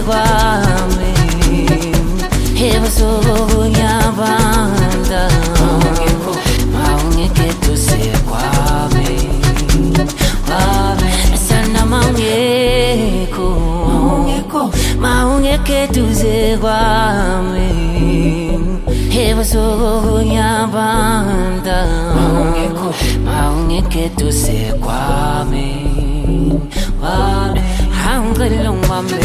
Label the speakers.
Speaker 1: vame Heba sobo ya banda Maungeko, maungeke tuse kwame Kwame Sana maungeko Maungeko, maungeke tuse kwame Heba sobo ya banda Maungeko, maungeke tuse kwame Kwame ungibambe